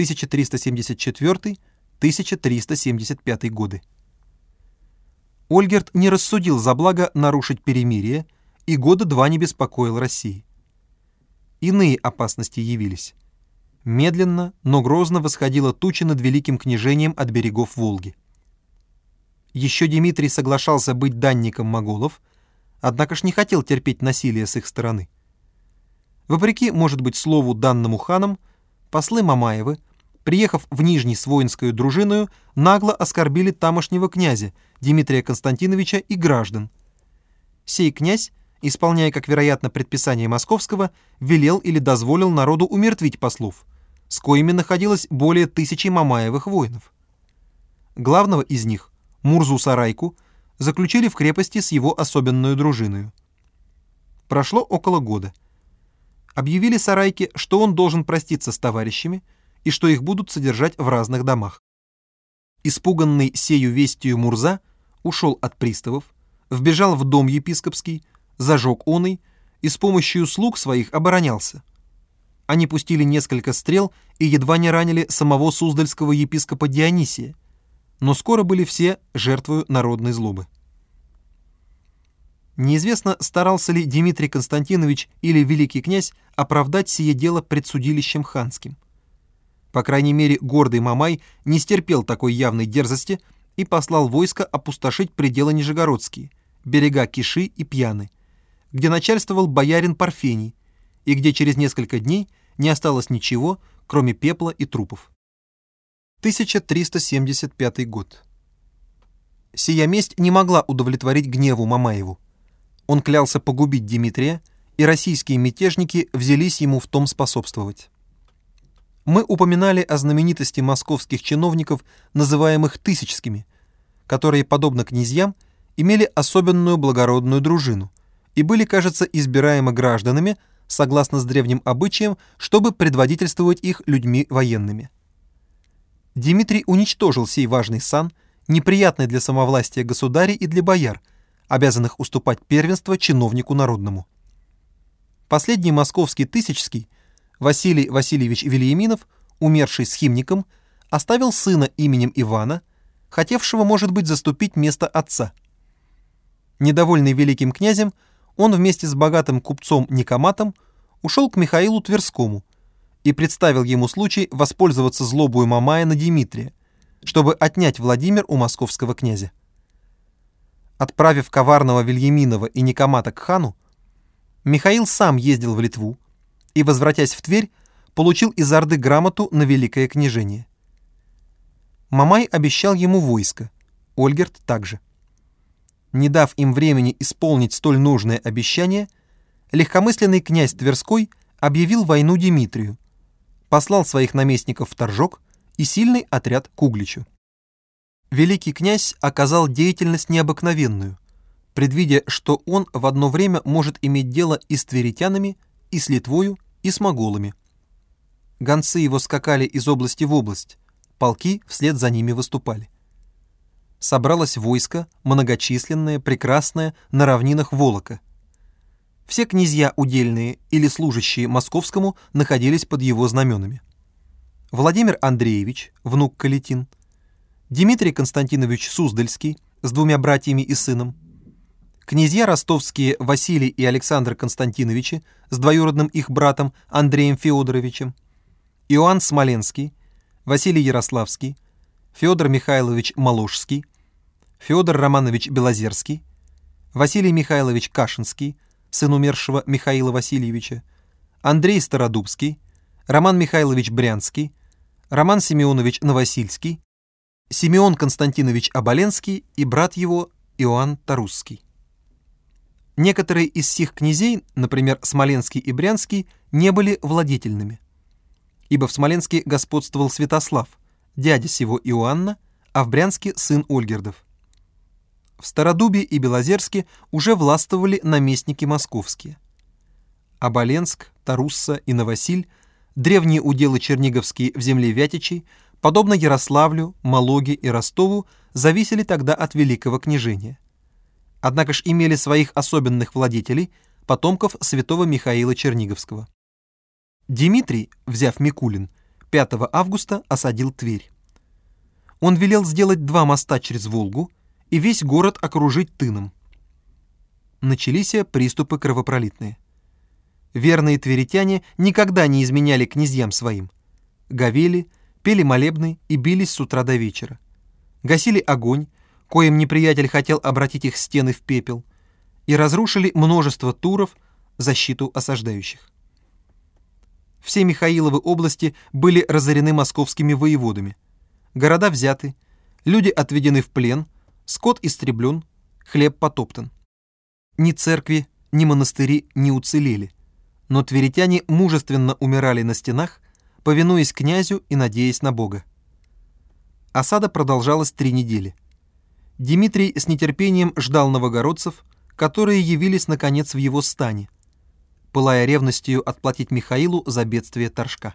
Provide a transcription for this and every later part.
1374-1375 годы. Ольгерт не рассудил за благо нарушить перемирие и года два не беспокоил России. Иные опасности явились. Медленно, но грозно восходила туча над великим княжением от берегов Волги. Еще Дмитрий соглашался быть данником моголов, однако ж не хотел терпеть насилие с их стороны. Вопреки, может быть, слову данному ханам, послы Мамаевы, приехав в Нижний с воинскую дружиною, нагло оскорбили тамошнего князя, Дмитрия Константиновича и граждан. Сей князь, исполняя, как вероятно, предписание Московского, велел или дозволил народу умертвить послов, с коими находилось более тысячи Мамаевых воинов. Главного из них, Мурзу Сарайку, заключили в крепости с его особенную дружиною. Прошло около года. Объявили Сарайке, что он должен проститься с товарищами и что их будут содержать в разных домах. Испуганный сею вестью Мурза ушел от приставов, вбежал в дом епископский, зажег оный и с помощью слуг своих оборонялся. Они пустили несколько стрел и едва не ранили самого суздальского епископа Дионисия, но скоро были все жертвою народной злобы. Неизвестно, старался ли Дмитрий Константинович или великий князь оправдать сие дело пред судилищем ханским. По крайней мере, гордый Мамай не стерпел такой явной дерзости и послал войско опустошить пределы Нижегородские, берега Киши и Пьяны, где начальствовал боярин Парфений, и где через несколько дней не осталось ничего, кроме пепла и трупов. 1375 год. Сия месть не могла удовлетворить гневу Мамаеву. Он клялся погубить Дмитрия, и российские мятежники взялись ему в том способствовать. Мы упоминали о знаменитости московских чиновников, называемых тысячскими, которые, подобно князьям, имели особенную благородную дружину и были, кажется, избираемы гражданами, согласно с древним обычаям, чтобы предводительствовать их людьми военными. Дмитрий уничтожил сей важный сан, неприятный для самовластия государей и для бояр, обязанных уступать первенство чиновнику народному. Последний московский тысячский, Василий Васильевич Вильяминов, умерший схимником, оставил сына именем Ивана, хотевшего, может быть, заступить место отца. Недовольный великим князем, он вместе с богатым купцом Никоматом ушел к Михаилу Тверскому, и представил ему случай воспользоваться злобою Мамая на Дмитрия, чтобы отнять Владимир у московского князя. Отправив коварного Вильяминова и Никомата к хану, Михаил сам ездил в Литву и, возвратясь в Тверь, получил из Орды грамоту на Великое княжение. Мамай обещал ему войско, Ольгерт также. Не дав им времени исполнить столь нужное обещание, легкомысленный князь Тверской объявил войну Дмитрию, послал своих наместников в Торжок и сильный отряд к Угличу. Великий князь оказал деятельность необыкновенную, предвидя, что он в одно время может иметь дело и с тверитянами, и с Литвою, и с моголами. Гонцы его скакали из области в область, полки вслед за ними выступали. Собралось войско, многочисленное, прекрасное, на равнинах Волока – все князья удельные или служащие московскому находились под его знаменами. Владимир Андреевич, внук Калитин, Дмитрий Константинович Суздальский с двумя братьями и сыном, князья ростовские Василий и Александр Константиновичи с двоюродным их братом Андреем Федоровичем, Иоанн Смоленский, Василий Ярославский, Федор Михайлович Маложский, Федор Романович Белозерский, Василий Михайлович Кашинский, сын умершего Михаила Васильевича, Андрей Стародубский, Роман Михайлович Брянский, Роман Семенович Новосильский, Симеон Константинович Оболенский и брат его Иоанн Тарусский. Некоторые из сих князей, например, Смоленский и Брянский, не были владетельными, ибо в Смоленске господствовал Святослав, дядя сего Иоанна, а в Брянске сын Ольгердов. В Стародубе и Белозерске уже властвовали наместники московские. Оболенск, Тарусса и Новосиль, древние уделы черниговские в земле Вятичей, подобно Ярославлю, Малоге и Ростову, зависели тогда от великого княжения. Однако ж имели своих особенных владетелей, потомков святого Михаила Черниговского. Дмитрий, взяв Микулин, 5 августа осадил Тверь. Он велел сделать два моста через Волгу и весь город окружить тыном. Начались приступы кровопролитные. Верные тверитяне никогда не изменяли князьям своим. Говели, пели молебны и бились с утра до вечера. Гасили огонь, коим неприятель хотел обратить их стены в пепел, и разрушили множество туров, защиту осаждающих. Все Михаиловы области были разорены московскими воеводами. Города взяты, люди отведены в плен, скот истреблен, хлеб потоптан. Ни церкви, ни монастыри не уцелели, но тверитяне мужественно умирали на стенах, повинуясь князю и надеясь на Бога. Осада продолжалась три недели. Дмитрий с нетерпением ждал новогородцев, которые явились, наконец, в его стане – пылая ревностью отплатить Михаилу за бедствие Торжка.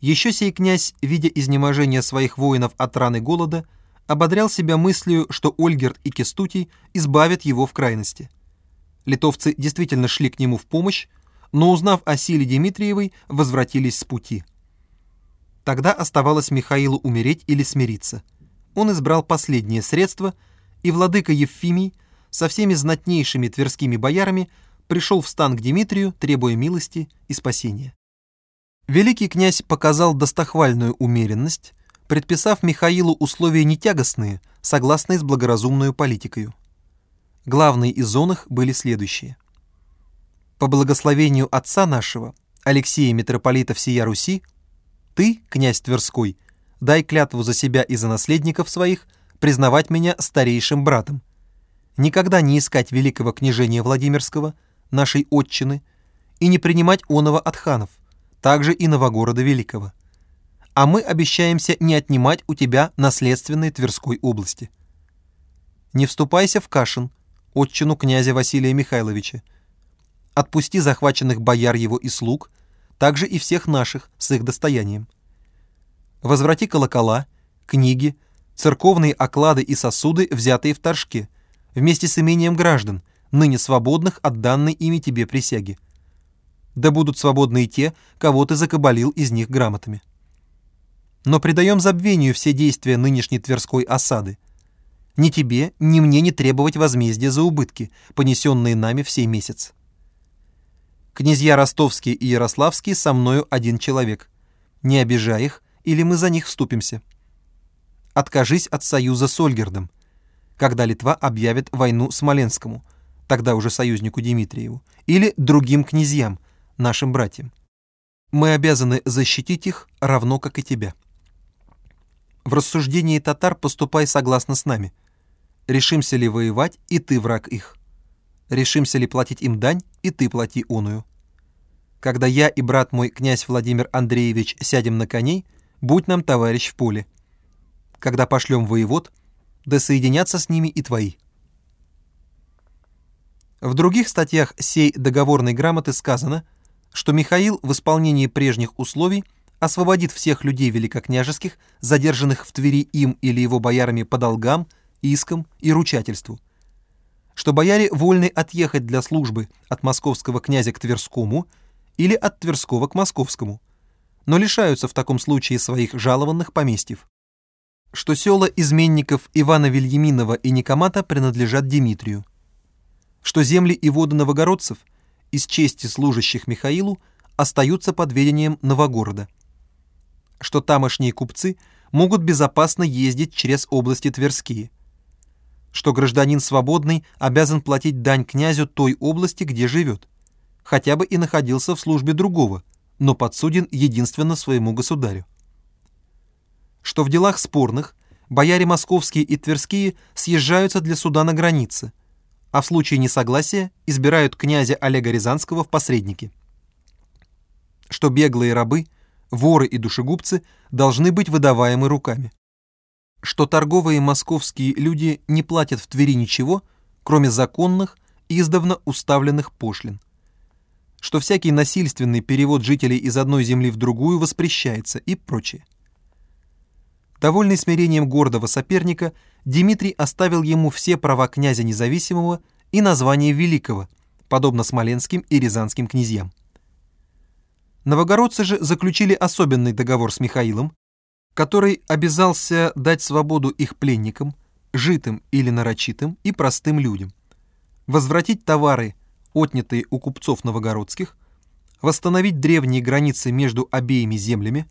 Еще сей князь, видя изнеможение своих воинов от раны голода, ободрял себя мыслью, что Ольгерт и Кестутий избавят его в крайности. Литовцы действительно шли к нему в помощь, но, узнав о силе Дмитриевой, возвратились с пути. Тогда оставалось Михаилу умереть или смириться. Он избрал последнее средство, и владыка Евфимий со всеми знатнейшими тверскими боярами пришел в стан к Дмитрию, требуя милости и спасения. Великий князь показал достохвальную умеренность, предписав Михаилу условия нетягостные, согласные с благоразумной политикою. Главные из их были следующие. По благословению отца нашего, Алексея митрополита всея Руси, ты, князь Тверской, дай клятву за себя и за наследников своих признавать меня старейшим братом, никогда не искать великого княжения Владимирского – нашей отчины, и не принимать оного от ханов, также и Новогорода Великого. А мы обещаемся не отнимать у тебя наследственной Тверской области. Не вступайся в Кашин, отчину князя Василия Михайловича. Отпусти захваченных бояр его и слуг, также и всех наших с их достоянием. Возврати колокола, книги, церковные оклады и сосуды, взятые в Торжке, вместе с имением граждан, ныне свободных от данной ими тебе присяги. Да будут свободны и те, кого ты закабалил из них грамотами. Но предаем забвению все действия нынешней Тверской осады. Ни тебе, ни мне не требовать возмездия за убытки, понесенные нами в сей месяц. Князья Ростовские и Ярославские со мною один человек. Не обижай их, или мы за них вступимся. Откажись от союза с Ольгердом, когда Литва объявит войну Смоленскому, тогда уже союзнику Дмитриеву, или другим князьям, нашим братьям. Мы обязаны защитить их равно, как и тебя. В рассуждении татар поступай согласно с нами. Решимся ли воевать, и ты враг их. Решимся ли платить им дань, и ты плати оную. Когда я и брат мой, князь Владимир Андреевич, сядем на коней, будь нам товарищ в поле. Когда пошлем воевод, да соединятся с ними и твои. В других статьях сей договорной грамоты сказано, что Михаил в исполнении прежних условий освободит всех людей великокняжеских, задержанных в Твери им или его боярами по долгам, искам и ручательству, что бояре вольны отъехать для службы от московского князя к Тверскому или от Тверского к Московскому, но лишаются в таком случае своих жалованных поместьев, что села изменников Ивана Вильяминова и Никомата принадлежат Дмитрию, что земли и воды новогородцев из чести служащих Михаилу остаются под ведением Новогорода, что тамошние купцы могут безопасно ездить через области Тверские, что гражданин свободный обязан платить дань князю той области, где живет, хотя бы и находился в службе другого, но подсуден единственно своему государю. Что в делах спорных бояре московские и тверские съезжаются для суда на границе – а в случае несогласия избирают князя Олега Рязанского в посредники. Что беглые рабы, воры и душегубцы должны быть выдаваемы руками. Что торговые московские люди не платят в Твери ничего, кроме законных издавна уставленных пошлин. Что всякий насильственный перевод жителей из одной земли в другую воспрещается и прочее. Довольный смирением гордого соперника, Дмитрий оставил ему все права князя независимого и название великого, подобно смоленским и рязанским князьям. Новогородцы же заключили особенный договор с Михаилом, который обязался дать свободу их пленникам, житым или нарочитым и простым людям, возвратить товары, отнятые у купцов новогородских, восстановить древние границы между обеими землями,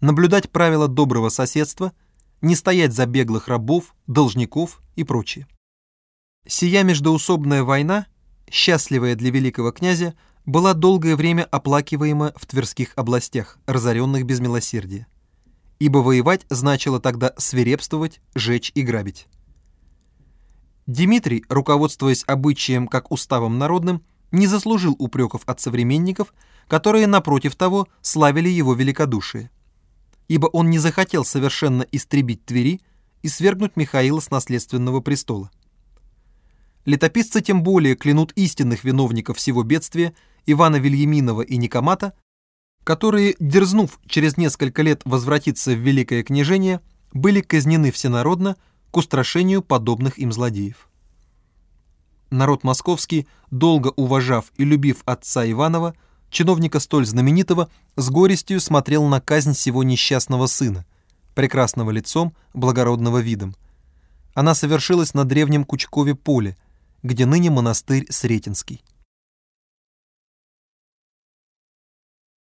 наблюдать правила доброго соседства, не стоять за беглых рабов, должников и прочее. Сия междоусобная война, счастливая для великого князя, была долгое время оплакиваема в Тверских областях, разоренных без милосердия. Ибо воевать значило тогда свирепствовать, жечь и грабить. Дмитрий, руководствуясь обычаем как уставом народным, не заслужил упреков от современников, которые, напротив того, славили его великодушие. Ибо он не захотел совершенно истребить Твери и свергнуть Михаила с наследственного престола. Летописцы тем более клянут истинных виновников всего бедствия Ивана Вильяминова и Никомата, которые, дерзнув через несколько лет возвратиться в Великое княжение, были казнены всенародно к устрашению подобных им злодеев. Народ московский, долго уважав и любив отца Иванова, чиновника столь знаменитого, с горестью смотрел на казнь всего несчастного сына, прекрасного лицом, благородного видом. Она совершилась на древнем Кучкове поле, где ныне монастырь Сретенский.